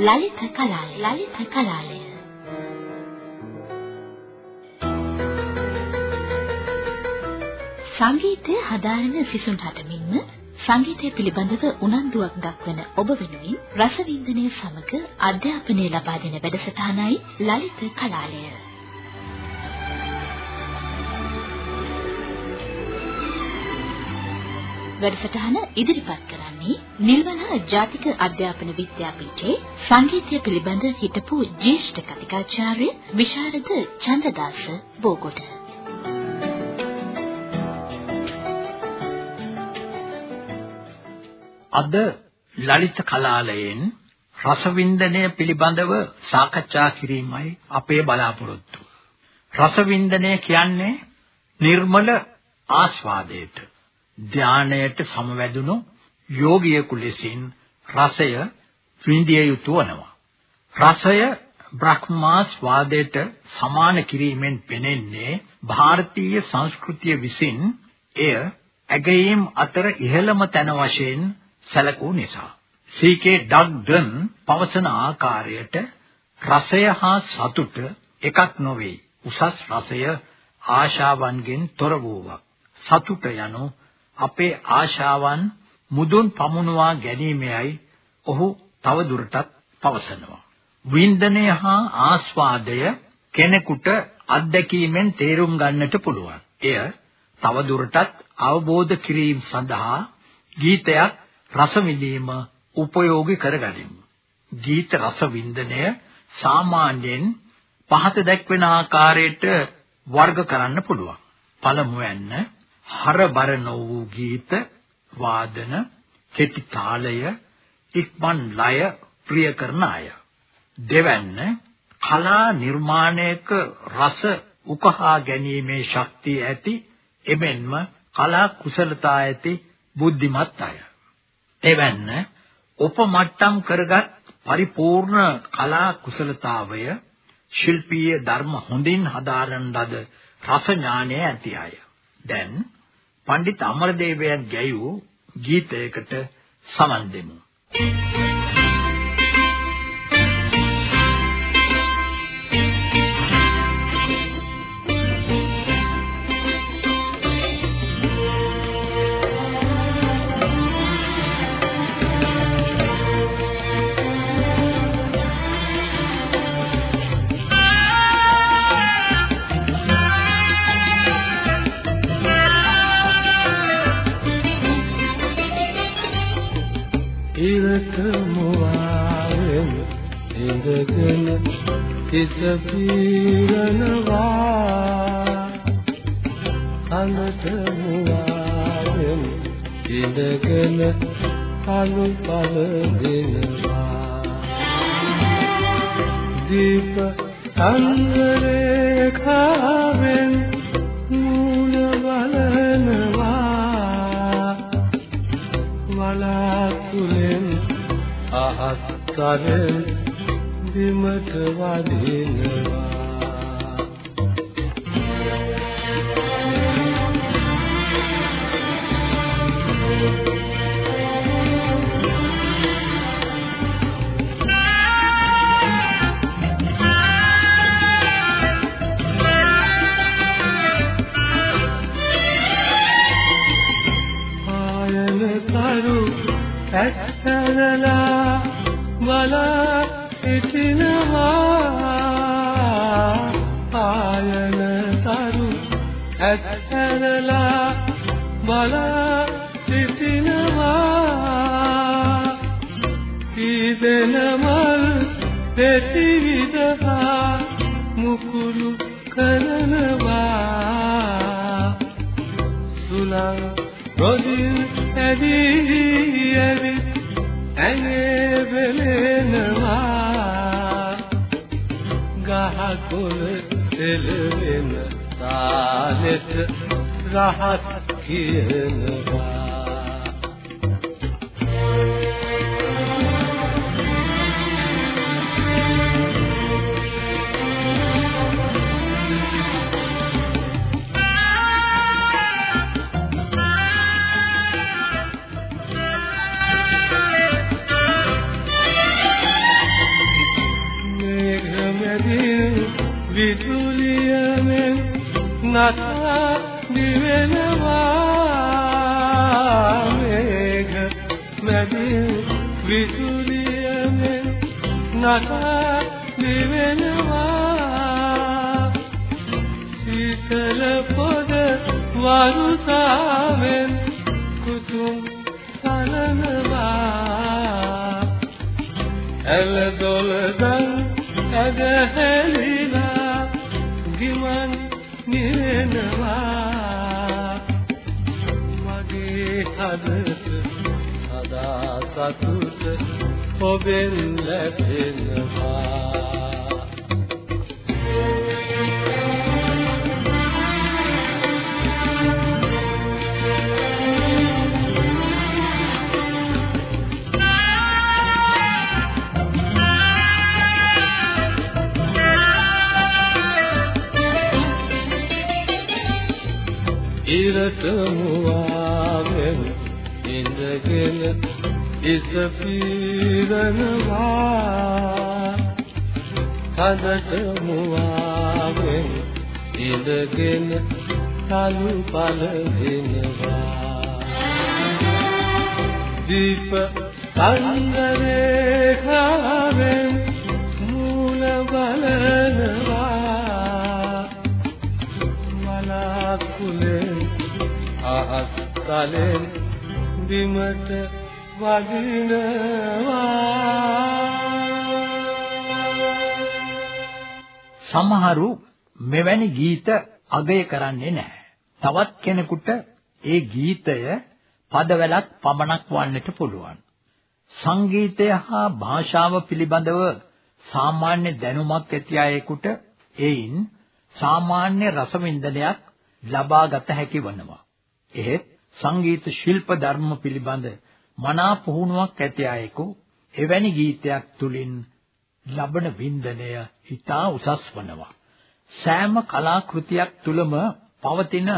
ලලිත කලාලය. ලලිත කලාලය. සංගීතය හදාරන සිසුන්ට මෙන්ම සංගීතය පිළිබඳව උනන්දුවක් දක්වන ඔබ වෙනුවෙන් රසවින්දනය සමග අධ්‍යාපනය ලබා දෙන වැඩසටහනයි ලලිත කලාලය. වැඩසටහන ඉදිරිපත් කරන්නේ නිල්වල ජාතික අධ්‍යාපන විද්‍යාපීඨයේ සංගීතය පිළිබඳ හිටපු ජ්‍යෙෂ්ඨ කතිකාචාර්ය විශාරද චන්දදාස බෝගොඩ. අද ලලිත කලාලයෙන් රසවින්දනය පිළිබඳව සාකච්ඡා කිරීමයි අපේ බලාපොරොත්තු. රසවින්දනය කියන්නේ නිර්මල ආස්වාදයට ධානයට සමවැදුණු යෝගියෙකු ලෙසින් රසය විඳිය යුතු වනවා. රසය බ්‍රහ්මාස්වාදයට සමාන කිරීමෙන් පෙනෙන්නේ ಭಾರತೀಯ සංස්කෘතිය විසින් එය ඇගයීම් අතර ඉහළම තැන වශයෙන් සැලකූ නිසා. සීකේ ඩග්ඩන් පවසන ආකාරයට රසය හා සතුට එකක් නොවේ. උසස් රසය ආශාවන්ගෙන් තොර වූවක්. සතුට යනු අපේ ආශාවන් මුදුන් පමුණවා ගැනීමයි ඔහු තව දුරටත් පවසනවා. වින්දනය හා ආස්වාදය කෙනෙකුට අත්දැකීමෙන් තේරුම් ගන්නට පුළුවන්. එය තව දුරටත් අවබෝධ කිරීම සඳහා ගීතයක් රස විඳීම උපයෝගී කරගනිමු. ගීත රස වින්දනය සාමාන්‍යයෙන් පහත දැක්වෙන ආකාරයට වර්ග කරන්න පුළුවන්. පළමුවෙන්න හරබර නො වූ ගීත වාදන කෙටි තාලය ඉක්මන් ලය ප්‍රිය කරන අය. දෙවැන්න කලා නිර්මාණයක රස උකහා ගැනීමේ ශක්තිය ඇති එමෙන්ම කලා කුසලතා ඇති බුද්ධිමත් අය. එවැන්න උපමට්ටම් කරගත් පරිපූර්ණ කලා කුසලතාවය ශිල්පීය ධර්ම හොඳින් හදාරන ලද රස ඥානය ඇති අය. දැන් පණ්ඩිත අමරදේවයන් ගැයූ ගීතයකට සමන් දෙමු. Thank you. හිත පීරනවා අනත මුවාවෙන් ඉඳගෙන කලු පල දෙනවා. දීප අන්වරේ කාවෙන් මූණ බලනවා වලාකුලෙන් අහස් කරේ බිමට වදිනවා. රොදින් ඇදී ඇවිත් ඇඟේ වෙලෙනවා. ගහකොළ සෙලවෙන තාලෙට රහත් කියනවා. නසා දිවෙනවා මේඝ මැදින් විදුලියමෙන් නසා දිවෙනවා සීතල පොද වරුසාවෙන් කුතුම් සලනවා ඇල දොලදන් ඇදහැලිලා ගිමන් නිරෙනවා මගේ හදට සදා සතුට ඔබෙන් ලැබෙනවා. ඉරට මුවාවෙන් ඉඳගෙන ඉස පීරනවා. කඳට මුවාවෙන් ඉඳගෙන කලු පල දෙනවා. දීප කන්දරේ කාවෙන් මූල බලනවා අහස් තලෙන් බිමට වදිනවා සමහරු මෙවැනි ගීත අගය කරන්නේ නැහැ. තවත් කෙනෙකුට ඒ ගීතය පදවැලක් පමණක් වන්නට පුළුවන්. සංගීතය හා භාෂාව පිළිබඳව සාමාන්‍ය දැනුමක් ඇති අයෙකුට එයින් සාමාන්‍ය රසවින්දනයක් ලබා ගත හැකි වනවා. එහෙත් සංගීත ශිල්ප ධර්ම පිළිබඳ මනා පුහුණුවක් ඇති අයෙකු එවැනි ගීතයක් තුලින් ලබන වින්දනය ඉතා උසස් වනවා. සෑම කලාකෘතියක් තුලම පවතින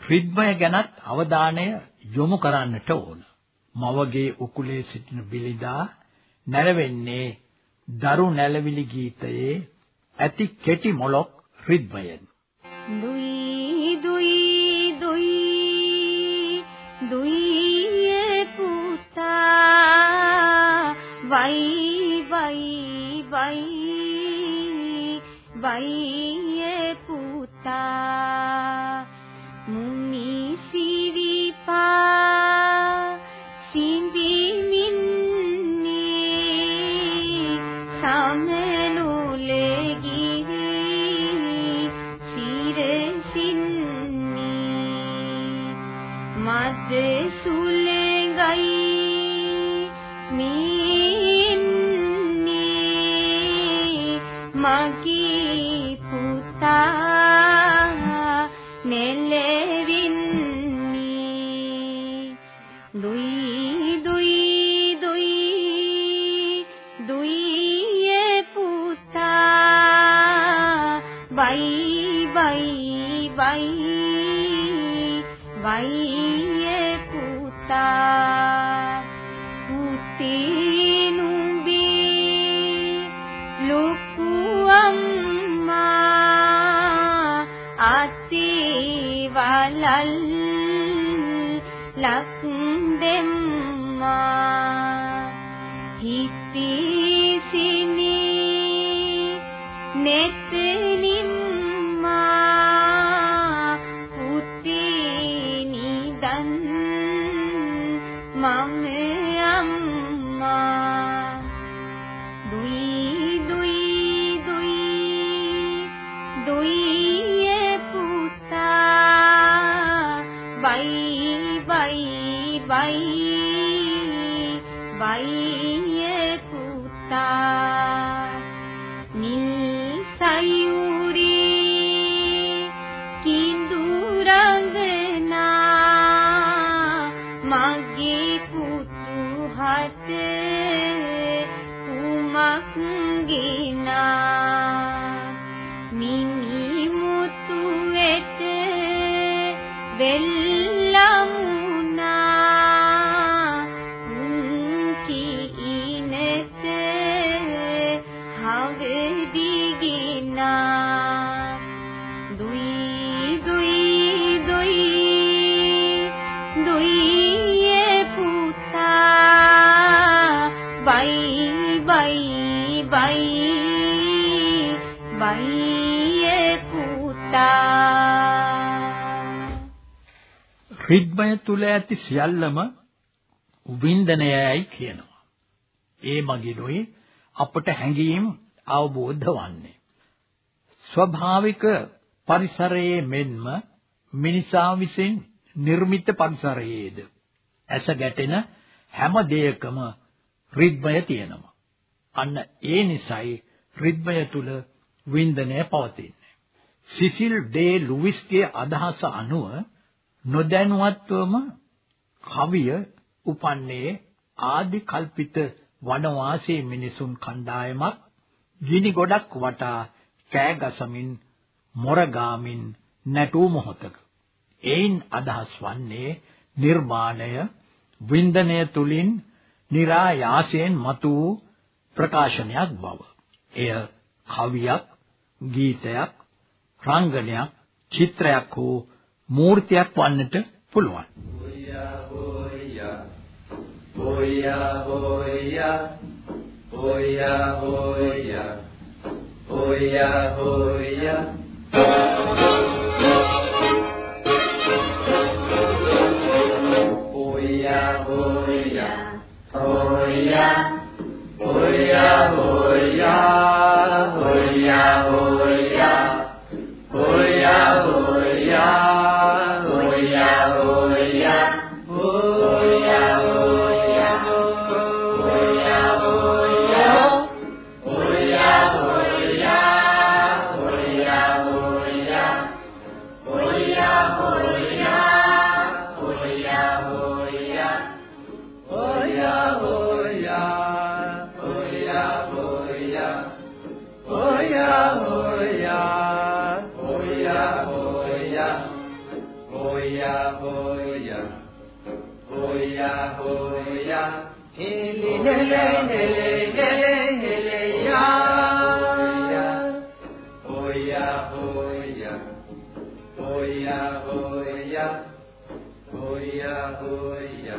රිද්මය ගැනත් අවධානය යොමු කරන්නට ඕන. මවගේ උකුලේ සිටින බිලිදා නැරවෙන්නේ දරු නැලවිලි ගීතයේ ඇති කෙටි මොලොක් රිද්මයෙන්. දුයි දුයි වයි වයි වයි වයි පුතා අම්මා අතේ වලල් ලක් දෙම්මා හිතේ සිනේ මගේ පුතු හත කුමක් ගිනා. මිනි රිද්මය තුල ඇති සියල්ලම වින්දනයයි කියනවා. ඒ මගිනුයි අපට හැඟීම් අවබෝධ වන්නේ. ස්වභාවික පරිසරයේ මෙන්ම මිනිසා විසින් නිර්මිත පරිසරයේද ඇස ගැටෙන හැම දෙයකම රිද්මය තියෙනවා. අන්න ඒ නිසයි රිද්මය තුල වින්දනය පවතින්නේ. සිසිල් ඩේ ලුයිස්ගේ අදහස අනුව නොදැනුවත්වම කවිය උපන්නේ ආදි කල්පිත වනවාසී මිනිසුන් කණ්ඩායමක් ගිනි ගොඩක් වටා කෑ ගසමින් මොරගාමින් නැටූ මොහොතක එයින් අදහස් වන්නේ නිර්මාණය වින්දනය තුලින් નિરાයාසයෙන් මතු ප්‍රකාශනයක් බව. එය කවියක්, ගීතයක්, රංගනයක්, චිත්‍රයක් හෝ මූර්තියක් වන්නට පුළුවන්. Oh yeah, oh oh yeah. Oya oya, oya oya, hele hele hele hele hele ya. Oya oya, oya oya, oya oya,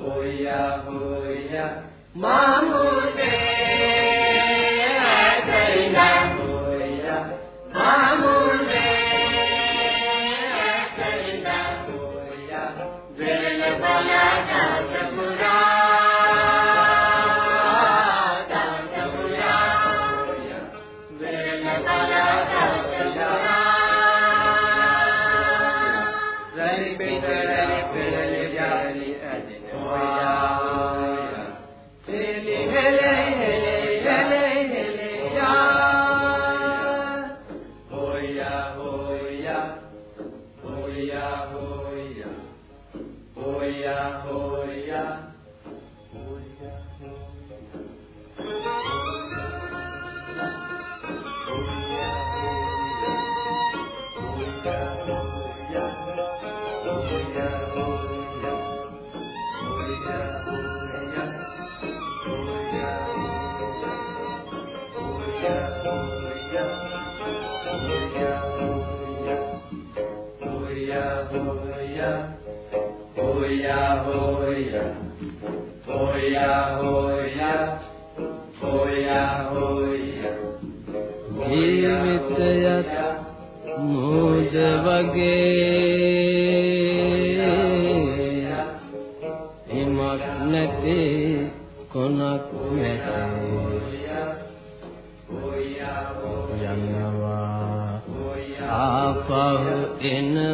oya oya, mamu de. යනවා ආපහු එනවා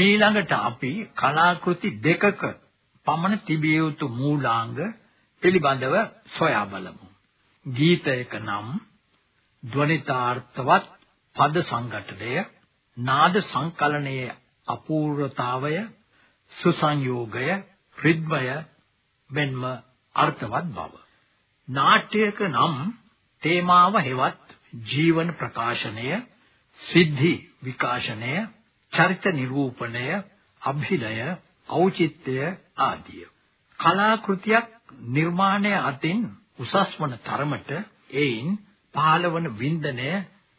මීළඟට අපි කලාකෘති දෙකක පමණ තිබිය යුතු මූලාංග පිළිබඳව සොයා බලමු. ගීතයක නම් ධ්වනිතාර්ථවත් පද සංගඨනය, නාද සංකලනයේ අපූර්වතාවය, සුසංයෝගය, රිද්මය මෙන්ම අර්ථවත් බව. නාට්‍යයක නම් තේමාව හෙවත් ජීවන ප්‍රකාශනය, සිද්ධි විකාශනය, චරිත නිරූපණය, අභිනය, ඖචිත්‍ය ආදිය. කලාකෘතියක් නිර්මාණය අතින් උසස් වන තරමට එයින් පහළවන වින්දනය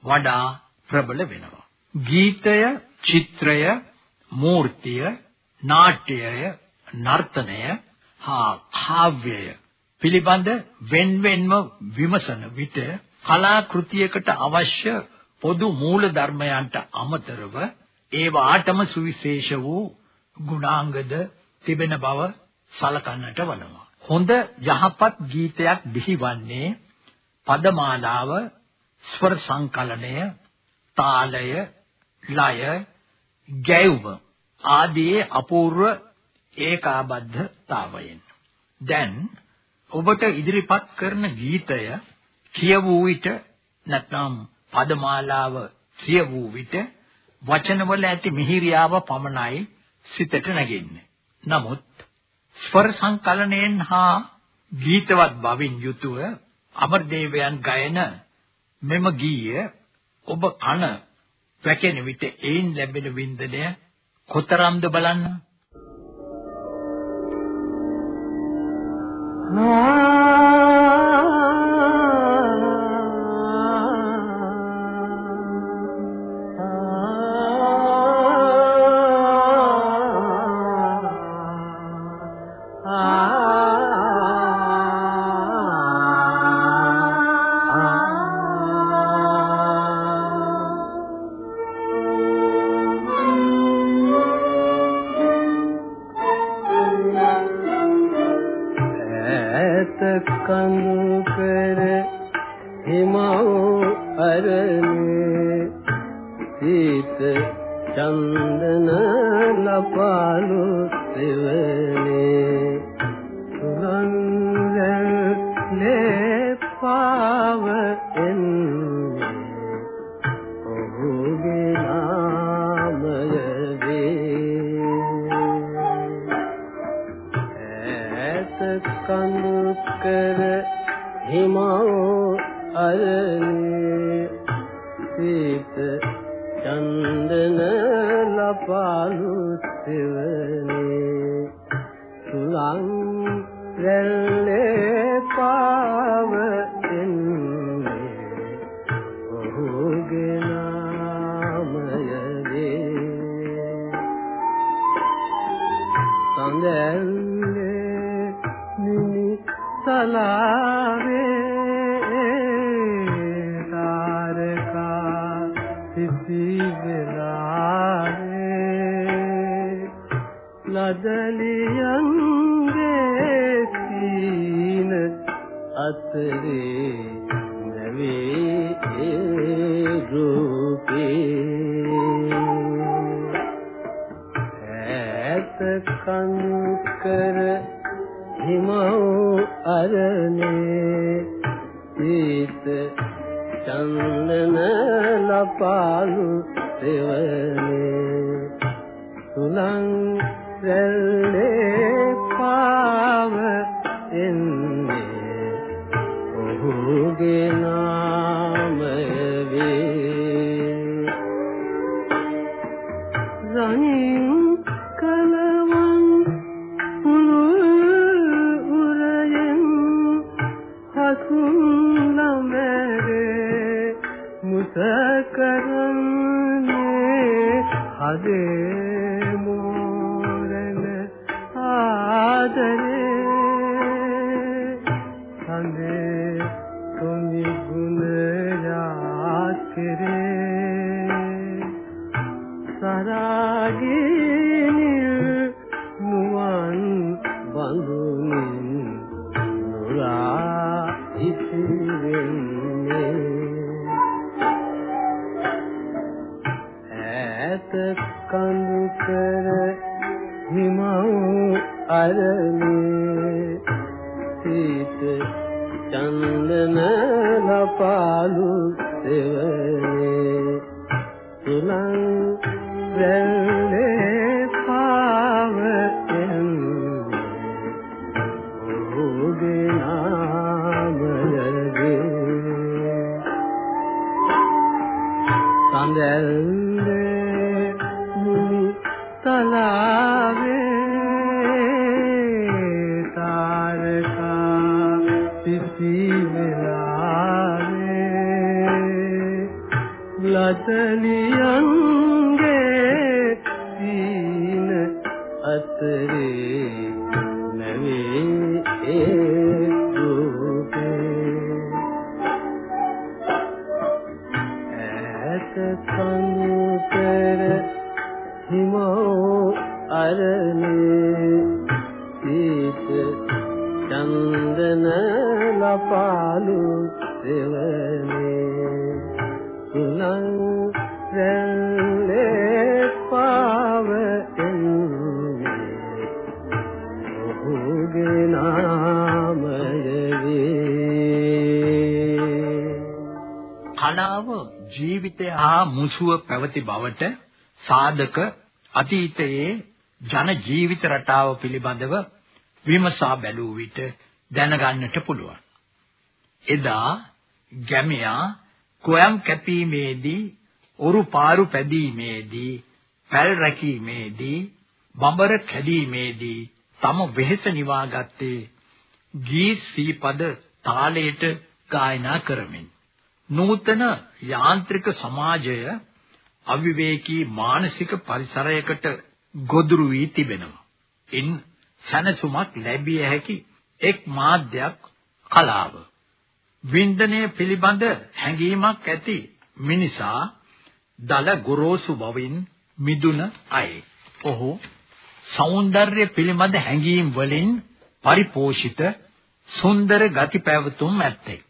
වඩා ප්‍රබල වෙනවා. ගීතය, චිත්‍රය, මූර්තිය, නාට්‍යය, නර්තනය හා කාව්‍යය පිළිබඳ වෙන්වෙන්ව විමසන විට කලාකෘතියකට අවශ්‍ය පොදු මූල ධර්මයන්ට අමතරව ඒවාටම සුවිශේෂ වූ ගුණාංගද තිබෙන බව සලකන්නට වනවා. හොඳ යහපත් ගීතයක් බිහිවන්නේ පදමාලාව, ස්වර සංකලනය, තාලය, ලය, ගැයුම ආදී අපූර්ව ඒකාබද්ධතාවයෙන්. දැන් ඔබට ඉදිරිපත් කරන ගීතය කියවූ විට නැත්නම් පදමාලාව කියවූ විට වචනවල ඇති මිහිරියාව පමණයි සිතට නැගෙන්නේ. නමුත් ස්වර සංකලනයෙන් හා ගීතවත් බවින් යුතුව අමරදේවයන් ගයන මෙම ගීය ඔබ කන වැකෙන විට එයින් ලැබෙන වින්දනය කොතරම්ද බලන්න. வெள்ளி සංකර හිමෝ අරනේ ඊත චන්දන ලපාලු ඇත කඳු කර හිමව් අර අතරේ හා මුසුව පැවති බවට සාධක අතීතයේ ජන ජීවිත රටාව පිළිබඳව විමසා බැලූ විට දැනගන්නට පුළුවන්. එදා ගැමියා කොයම් කැපීමේදී, ඔරු පාරු පැදීමේදී, පැල් රැකීමේදී, බඹර කැඩීමේදී තම වෙහෙස නිවාගත්තේ ගී සීපද තාලයට ගායනා කරමින්. නූතන යාන්ත්‍රික සමාජය අවිවේකී මානසික පරිසරයකට ගොදුරු වී තිබෙනවා. ඉන් සැනසුමක් ලැබිය හැකි එක් මාධ්‍යයක් කලාව. වින්දනය පිළිබඳ හැඟීමක් ඇති මිනිසා දල ගොරෝසු බවින් මිදුන අය. ඔහු సౌందර්ය පිළිබඳ හැඟීම් වලින් පරිපෝෂිත සුන්දර ගති පැවතුම් ඇත්තේ.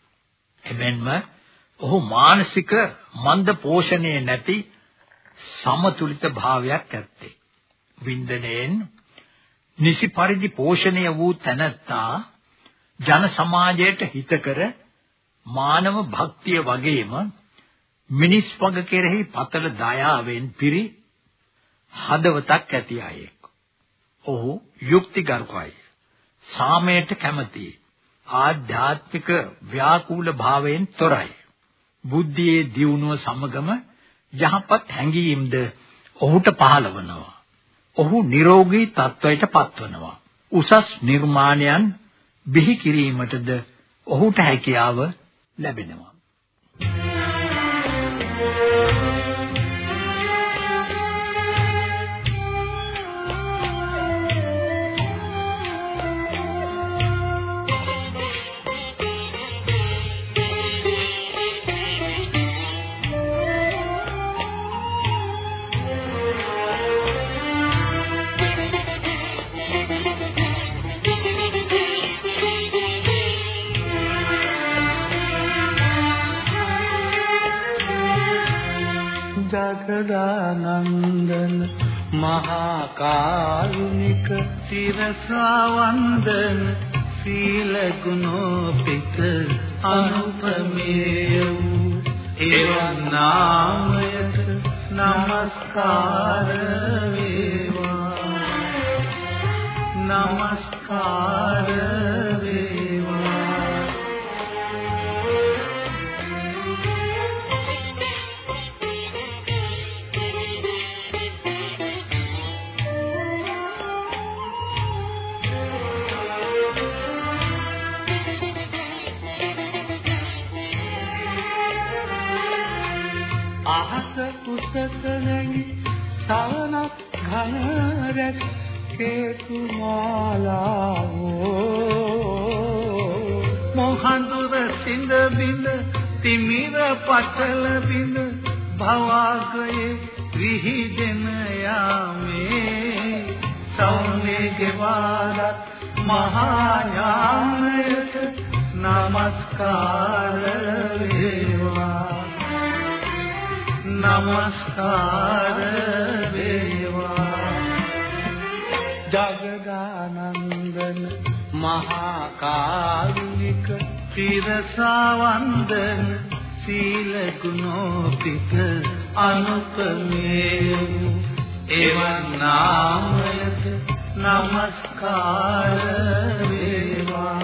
එබැවින්ම ඔහු මානසික මන්ද පෝෂණය නැති සමතුලිත භාවයක් ඇත්තේ. වින්දනයෙන් නිසි පරිදි පෝෂණය වූ තැනැත්තා ජන සමාජයට හිතකර මානව භක්තිය වගේම මිනිස් වග කෙරෙහි පතල දයාවෙන් පිරි හදවතක් ඇති අයෙක්. ඔහු යුක්තිගරුකයි. සාමයට කැමැතියි. ආධ්‍යාත්මික ව්‍යාකූල භාවයෙන් තොරයි. බුද්ධියේ දියුණුව සමගම යහපත් හැඟීම්ද ඔහුට පහළවනවා. ඔහු නිරෝගී තත්වයට පත්වනවා. උසස් නිර්මාණයන් බිහි කිරීමටද ඔහුට හැකියාව ලැබෙනවා. සුදානන්දන මහා කාරුණික සිරසවන්දන සීල ගුණෝපිත අනුපමේය වූ එවන් නාමයට নমස්කාර වේවා. নমස්කාර කුසක නැගි සවනක් ඝන රැස් කේතු මාලාවෝ මොහන්දුර සිඳ බිඳ තිමිර පටල බිඳ භවගයේ විහිදෙන යාමේ. සෞනේ ගෙවාරත් මහා ඥානයට নমස්කාර වේවා. නමස්කාර වේවා ජගදානන්දන මහා කාරුණික තිරසවන්දන සීල ගුණෝපිත අනුපමේ එවන් නාමයට නමස්කාර වේවා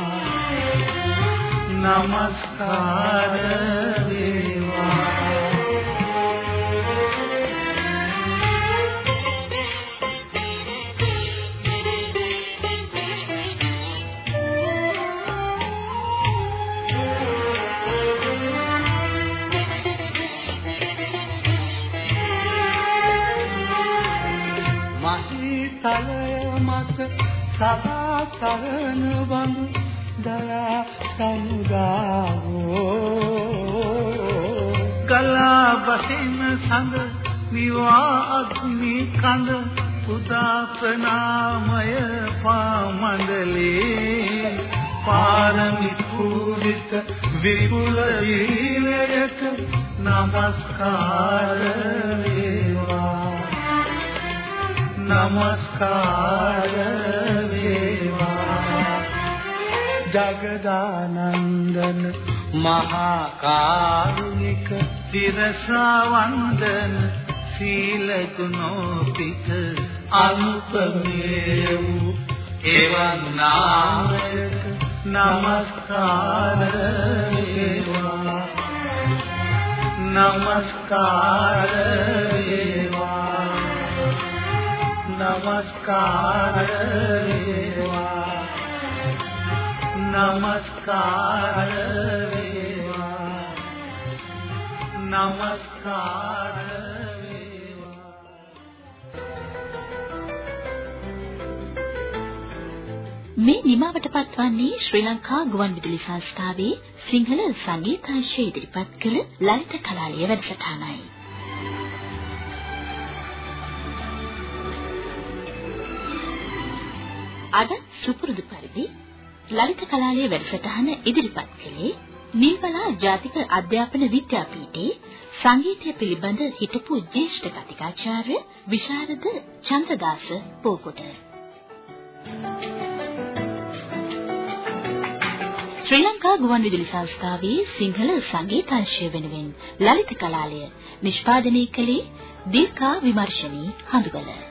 නමස්කාර සදා කරන බඳු දයා සමුදාවෝ. ගලා බසින සඳ විවා අග්නි කඳ උදාපනාමය පාමණ්ඩලේ. පාරමි පූජිත විපුල දීලයට නමස්කාර වේවා. নমස්කාර ජගදානන්දන මහා කාරුණික තිරසවන්දන සීල ගුණෝපිත අනුපමේ වූ එවන් නාමයක නමස්කාර වේවා නමස්කාර වේවා නමස්කාර වේවා නමස්කාර වේවා නමස්කාර මේ නිමාවට පත්වන්නේ ශ්‍රී ලංකා ගුවන්විදුලි සංස්ථාවේ සිංහල සංගීතංශය ඉදිරිපත් කළ ලලිත කලාලය වැඩසටහනයි. අද සුපුරුදු පරිදි ලලිත කලාලයේ වැඩසටහන ඉදිරිපත් කළේ නිල්වලා ජාතික අධ්‍යාපන විද්‍යාපීඨයේ සංගීතය පිළිබඳ හිටපු ජ්‍යෙෂ්ඨ කතිකාචාර්ය විශාරද චන්ද්‍රදාස පෝකොට. ශ්‍රී ලංකා ගුවන්විදුලි සංස්ථාවේ සිංහල සංගීතංශය වෙනුවෙන් ලලිත කලාලය නිෂ්පාදනය කළේ දීර්ඝා විමර්ශනී හඳුබල.